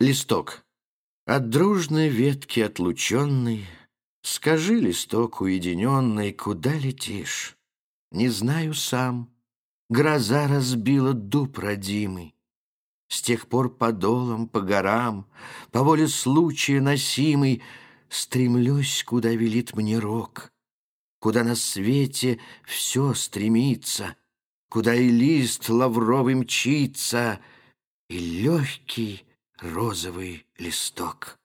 Листок. От дружной ветки отлученный, Скажи, листок уединенный, Куда летишь? Не знаю сам. Гроза разбила дуб родимый. С тех пор по долам, по горам, По воле случая носимый, Стремлюсь, куда велит мне рок, Куда на свете все стремится, Куда и лист лавровый мчится, И легкий розовый листок.